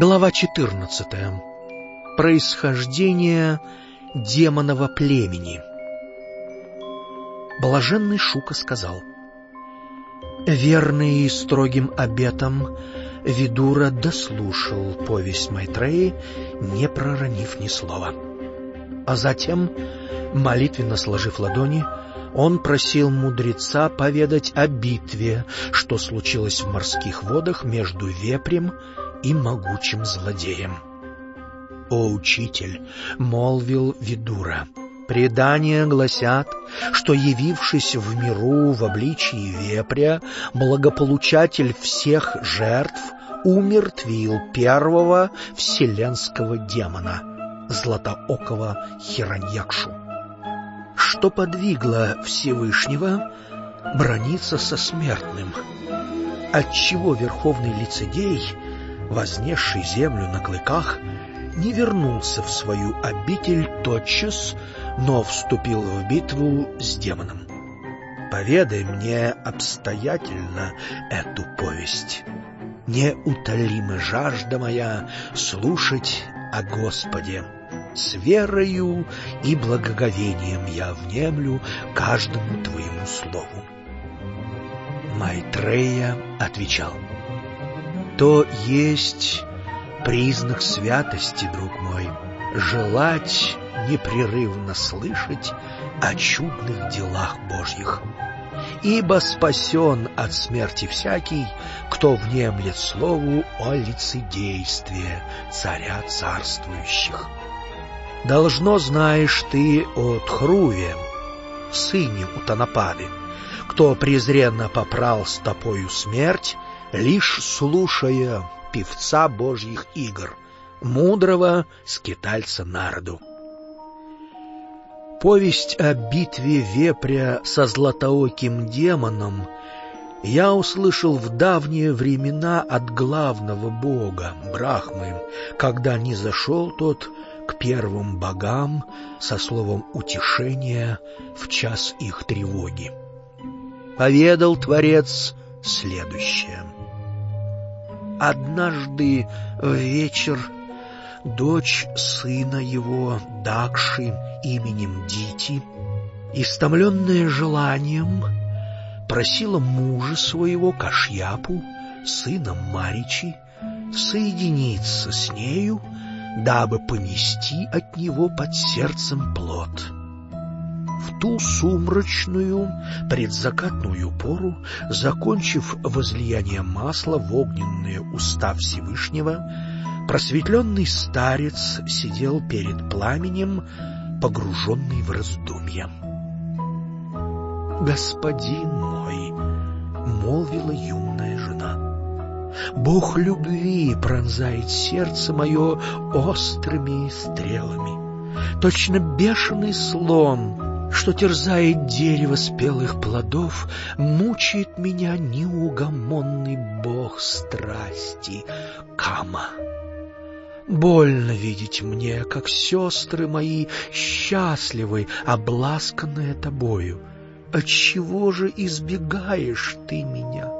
Глава 14. Происхождение демонового племени. Блаженный Шука сказал, «Верный и строгим обетом Видура дослушал повесть Майтреи, не проронив ни слова. А затем, молитвенно сложив ладони, он просил мудреца поведать о битве, что случилось в морских водах между вепрем и могучим злодеем. «О, учитель!» — молвил Видура. «Предания гласят, что, явившись в миру в обличии вепря, благополучатель всех жертв умертвил первого вселенского демона, златоокого Хираньякшу. Что подвигло Всевышнего брониться со смертным? Отчего верховный лицедей — вознесший землю на клыках, не вернулся в свою обитель тотчас, но вступил в битву с демоном. Поведай мне обстоятельно эту повесть. Неутолима жажда моя слушать о Господе. С верою и благоговением я внемлю каждому твоему слову. Майтрея отвечал — то есть признак святости, друг мой, желать непрерывно слышать о чудных делах Божьих. Ибо спасен от смерти всякий, кто внемлет слову о лицедействе царя царствующих. Должно знаешь ты о Тхруве, сыне Утанапады, кто презренно попрал стопою смерть, лишь слушая певца божьих игр, мудрого скитальца Нарду. Повесть о битве вепря со златооким демоном я услышал в давние времена от главного бога, Брахмы, когда не зашел тот к первым богам со словом утешения в час их тревоги. Поведал Творец следующее. Однажды вечер дочь сына его, Дакши, именем Дити, истомленная желанием, просила мужа своего Кашьяпу, сына Маричи, соединиться с нею, дабы понести от него под сердцем плод в ту сумрачную предзакатную пору, закончив возлияние масла в огненные уста Всевышнего, просветленный старец сидел перед пламенем, погруженный в раздумья. «Господин мой!» — молвила юная жена. «Бог любви пронзает сердце мое острыми стрелами. Точно бешеный слон что терзает дерево спелых плодов, мучает меня неугомонный бог страсти Кама. Больно видеть мне, как сестры мои счастливы, обласканные тобою. Отчего же избегаешь ты меня?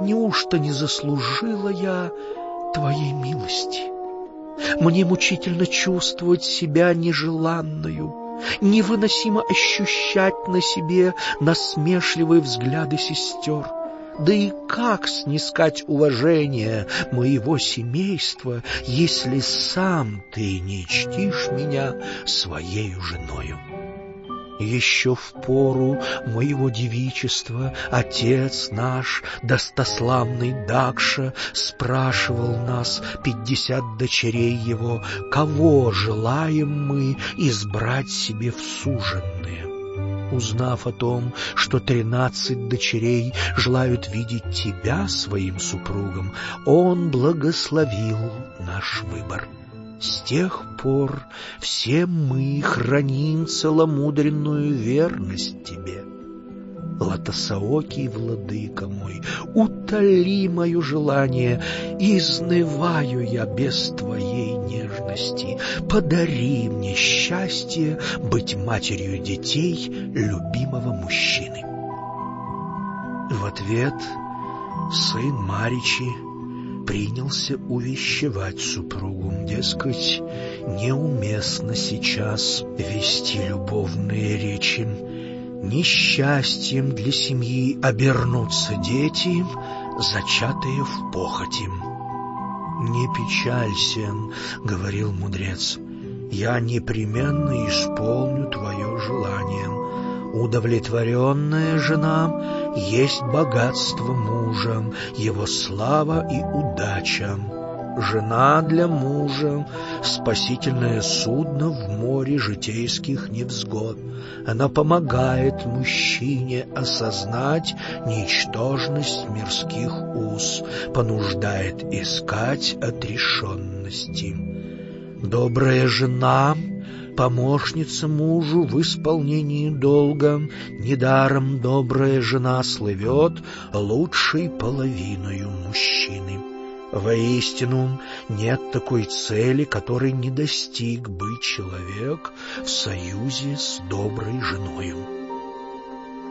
Неужто не заслужила я твоей милости? Мне мучительно чувствовать себя нежеланную, Невыносимо ощущать на себе насмешливые взгляды сестер. Да и как снискать уважение моего семейства, если сам ты не чтишь меня своей женою? Еще в пору моего девичества отец наш, достославный Дакша, спрашивал нас, пятьдесят дочерей его, кого желаем мы избрать себе в суженные. Узнав о том, что тринадцать дочерей желают видеть тебя своим супругом, он благословил наш выбор. С тех пор все мы храним целомудренную верность тебе. Латосаокий владыка мой, утоли мое желание, изнываю я без твоей нежности. Подари мне счастье быть матерью детей любимого мужчины. В ответ сын Маричи принялся увещевать супругу, дескать, неуместно сейчас вести любовные речи. Несчастьем для семьи обернутся дети, зачатые в похоти. «Не печалься», — говорил мудрец, — «я непременно исполню твое желание. Удовлетворенная жена есть богатство мужа, его слава и удача. Жена для мужа — спасительное судно в море житейских невзгод. Она помогает мужчине осознать ничтожность мирских уз, понуждает искать отрешенности. Добрая жена — помощница мужу в исполнении долга, недаром добрая жена слывет лучшей половиною мужчины. Воистину, нет такой цели, которой не достиг бы человек в союзе с доброй женою.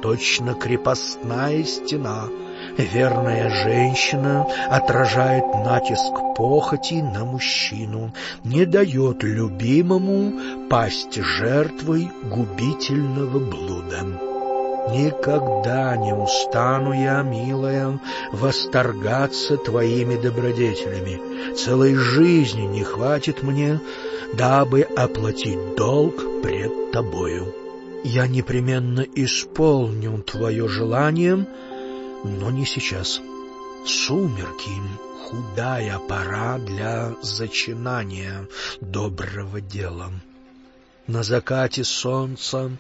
Точно крепостная стена, верная женщина отражает натиск похоти на мужчину, не дает любимому пасть жертвой губительного блуда. Никогда не устану я, милая, восторгаться твоими добродетелями. Целой жизни не хватит мне, дабы оплатить долг пред тобою. Я непременно исполню твое желание, но не сейчас. Сумерки — худая пора для зачинания доброго дела. На закате солнца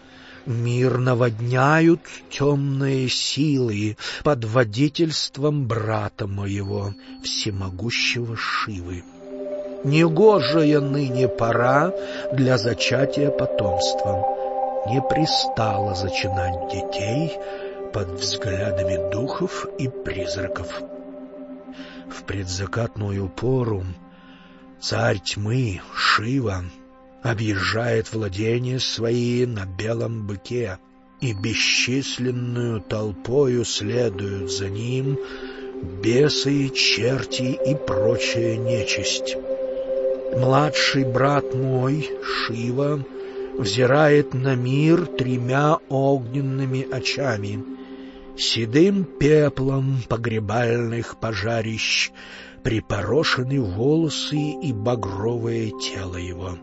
Мир наводняют темные силы под водительством брата моего, всемогущего Шивы. Негожая ныне пора для зачатия потомства. Не пристало зачинать детей под взглядами духов и призраков. В предзакатную пору царь тьмы Шива объезжает владения свои на белом быке, и бесчисленную толпою следуют за ним бесы, черти и прочая нечисть. Младший брат мой, Шива, взирает на мир тремя огненными очами, седым пеплом погребальных пожарищ припорошены волосы и багровое тело его.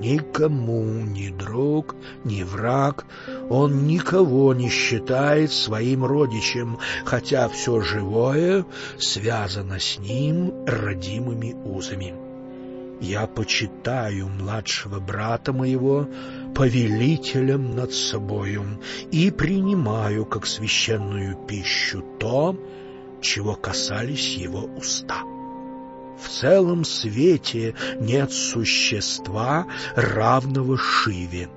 Никому ни друг, ни враг, он никого не считает своим родичем, хотя все живое связано с ним родимыми узами. Я почитаю младшего брата моего повелителем над собою и принимаю как священную пищу то, чего касались его уста. В целом свете нет существа, равного Шиве.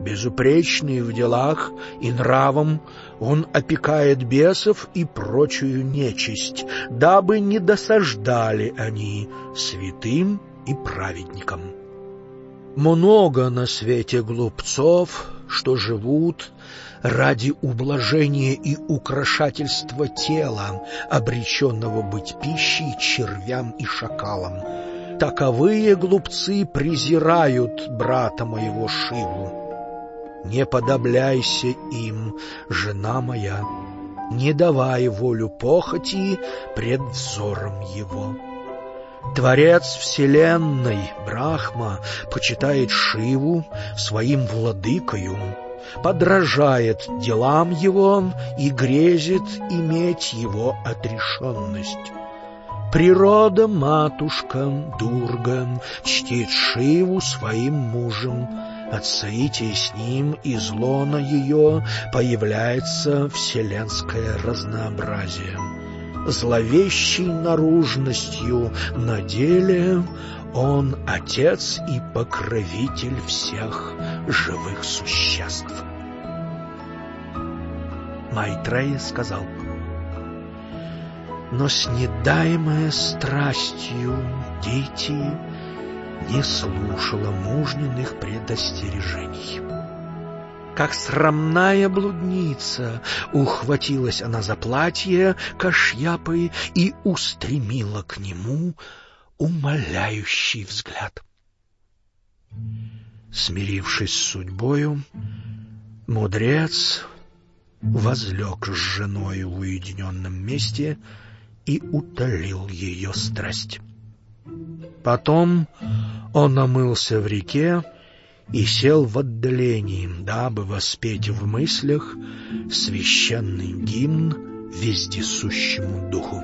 Безупречный в делах и нравом, он опекает бесов и прочую нечисть, дабы не досаждали они святым и праведникам. Много на свете глупцов, что живут ради ублажения и украшательства тела, обреченного быть пищей червям и шакалам. Таковые глупцы презирают брата моего Шиву. Не подобляйся им, жена моя, не давай волю похоти пред взором его. Творец Вселенной, Брахма, почитает Шиву своим владыкою, подражает делам его и грезит иметь его отрешенность. Природа, матушка, Дурга, чтит Шиву своим мужем, от соития с ним из лона ее появляется вселенское разнообразие. Зловещей наружностью на деле он отец и покровитель всех живых существ. Майтрея сказал, но с недаемой страстью дети не слушала мужниных предостережений. Как срамная блудница, ухватилась она за платье кашьяпой и устремила к нему умоляющий взгляд. Смирившись с судьбою, мудрец возлег с женой в уединенном месте и утолил ее страсть. Потом он омылся в реке и сел в отдалении, дабы воспеть в мыслях священный гимн вездесущему духу.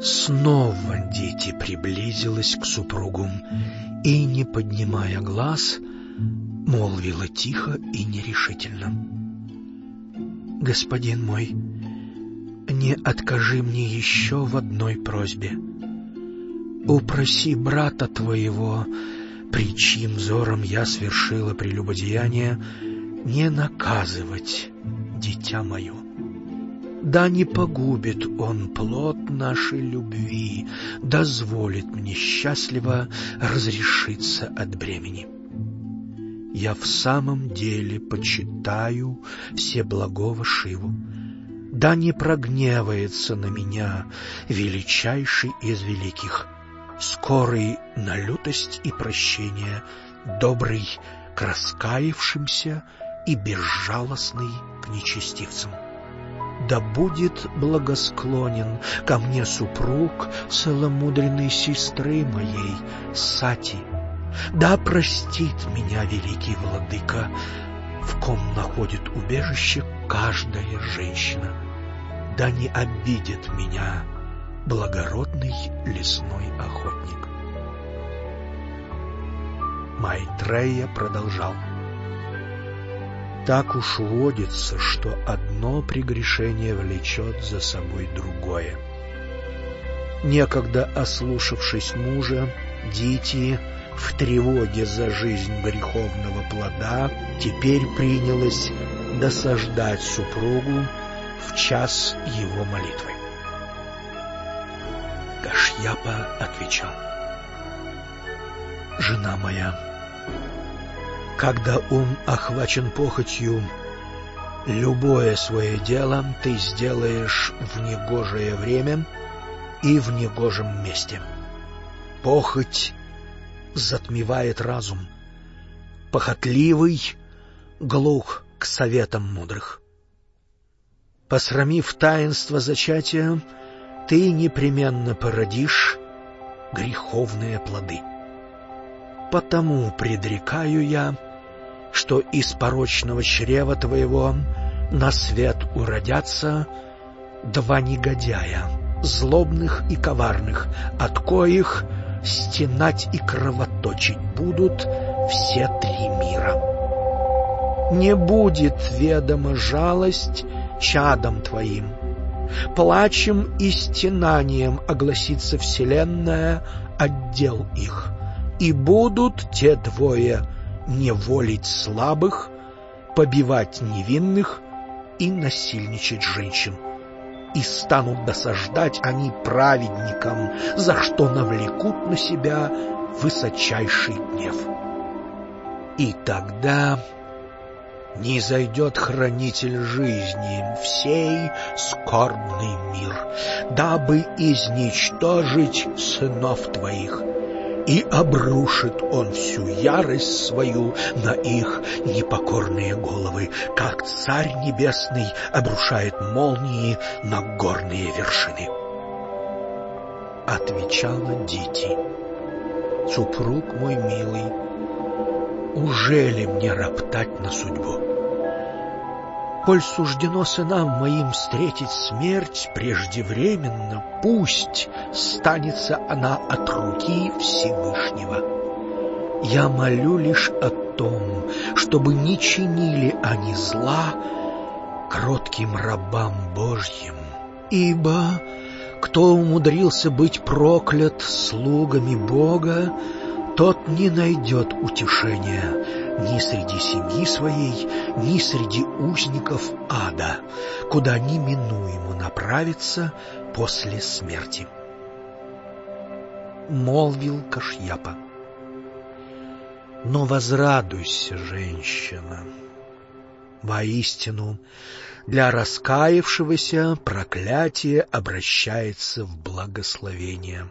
Снова дети приблизилась к супругу и, не поднимая глаз, молвила тихо и нерешительно. «Господин мой, не откажи мне еще в одной просьбе. Упроси брата твоего, причин взором я свершила прелюбодеяние, не наказывать дитя мое. Да не погубит он плод нашей любви, дозволит мне счастливо разрешиться от бремени. Я в самом деле почитаю все благого Шиву, да не прогневается на меня величайший из великих, скорый на лютость и прощение, добрый к раскаявшимся и безжалостный к нечестивцам. Да будет благосклонен ко мне супруг целомудренной сестры моей, Сати. Да простит меня великий владыка, в ком находит убежище каждая женщина. Да не обидит меня благородный лесной охотник. Майтрея продолжал. Так уж водится, что одно прегрешение влечет за собой другое. Некогда ослушавшись мужа, Дити в тревоге за жизнь греховного плода теперь принялась досаждать супругу в час его молитвы. Кашьяпа отвечал. «Жена моя, когда ум охвачен похотью, любое свое дело ты сделаешь в негожее время и в негожем месте. Похоть затмевает разум. Похотливый глух к советам мудрых. Посрамив таинство зачатия, ты непременно породишь греховные плоды. Потому предрекаю я, что из порочного чрева твоего на свет уродятся два негодяя, злобных и коварных, от коих стенать и кровоточить будут все три мира. Не будет ведома жалость чадом твоим, Плачем и стенанием огласится вселенная отдел их, и будут те двое неволить слабых, побивать невинных и насильничать женщин. И станут досаждать они праведникам, за что навлекут на себя высочайший гнев. И тогда не зайдет хранитель жизни в сей скорбный мир, дабы изничтожить сынов твоих. И обрушит он всю ярость свою на их непокорные головы, как царь небесный обрушает молнии на горные вершины. Отвечала Дити, супруг мой милый, уже ли мне роптать на судьбу? Коль суждено сынам моим встретить смерть преждевременно, пусть станется она от руки Всевышнего. Я молю лишь о том, чтобы не чинили они зла кротким рабам Божьим, ибо кто умудрился быть проклят слугами Бога, тот не найдет утешения ни среди семьи своей, ни среди узников ада, куда неминуемо направиться после смерти. Молвил Кашьяпа. Но возрадуйся, женщина. Воистину, для раскаявшегося проклятие обращается в благословение.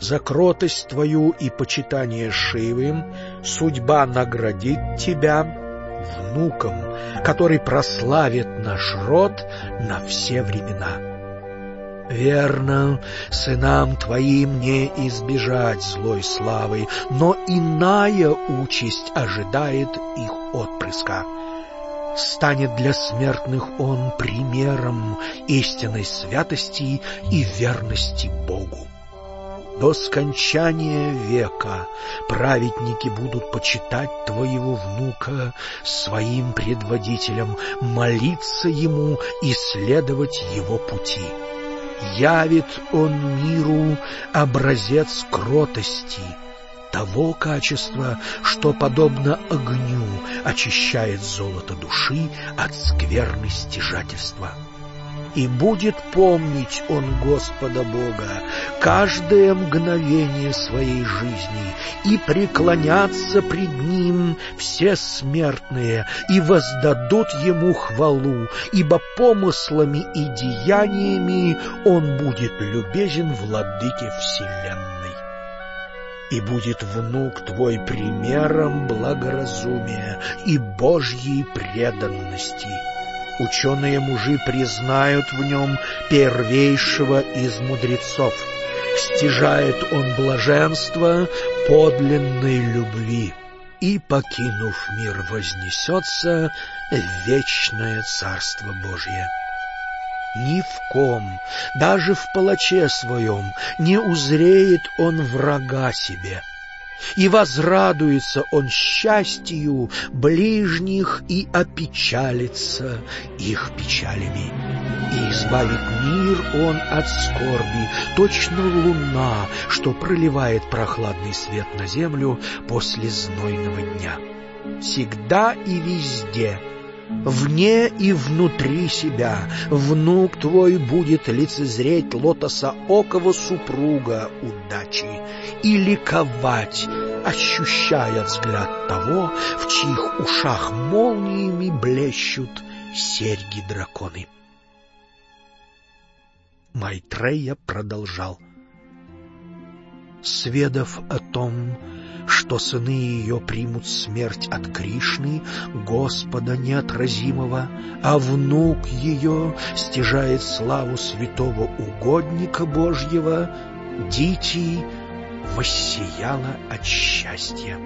За кротость твою и почитание Шивым судьба наградит тебя внуком, который прославит наш род на все времена. Верно, сынам твоим не избежать злой славы, но иная участь ожидает их отпрыска. Станет для смертных он примером истинной святости и верности Богу. До скончания века праведники будут почитать твоего внука своим предводителем, молиться ему и следовать его пути. Явит он миру образец кротости, того качества, что, подобно огню, очищает золото души от скверны стяжательства. И будет помнить он Господа Бога каждое мгновение своей жизни и преклонятся пред Ним все смертные и воздадут Ему хвалу, ибо помыслами и деяниями Он будет любезен владыке вселенной. И будет внук твой примером благоразумия и Божьей преданности Ученые мужи признают в нем первейшего из мудрецов. Стяжает он блаженство подлинной любви и, покинув мир, вознесется в вечное Царство Божье. Ни в ком, даже в палаче своем, не узреет он врага себе — и возрадуется он счастью ближних и опечалится их печалями. И избавит мир он от скорби, точно луна, что проливает прохладный свет на землю после знойного дня. Всегда и везде — Вне и внутри себя внук твой будет лицезреть лотоса окого супруга удачи и ликовать, ощущая взгляд того, в чьих ушах молниями блещут серьги-драконы. Майтрея продолжал. Сведав о том, что сыны ее примут смерть от Кришны, Господа неотразимого, а внук ее стяжает славу святого угодника Божьего, Дити воссияла от счастья.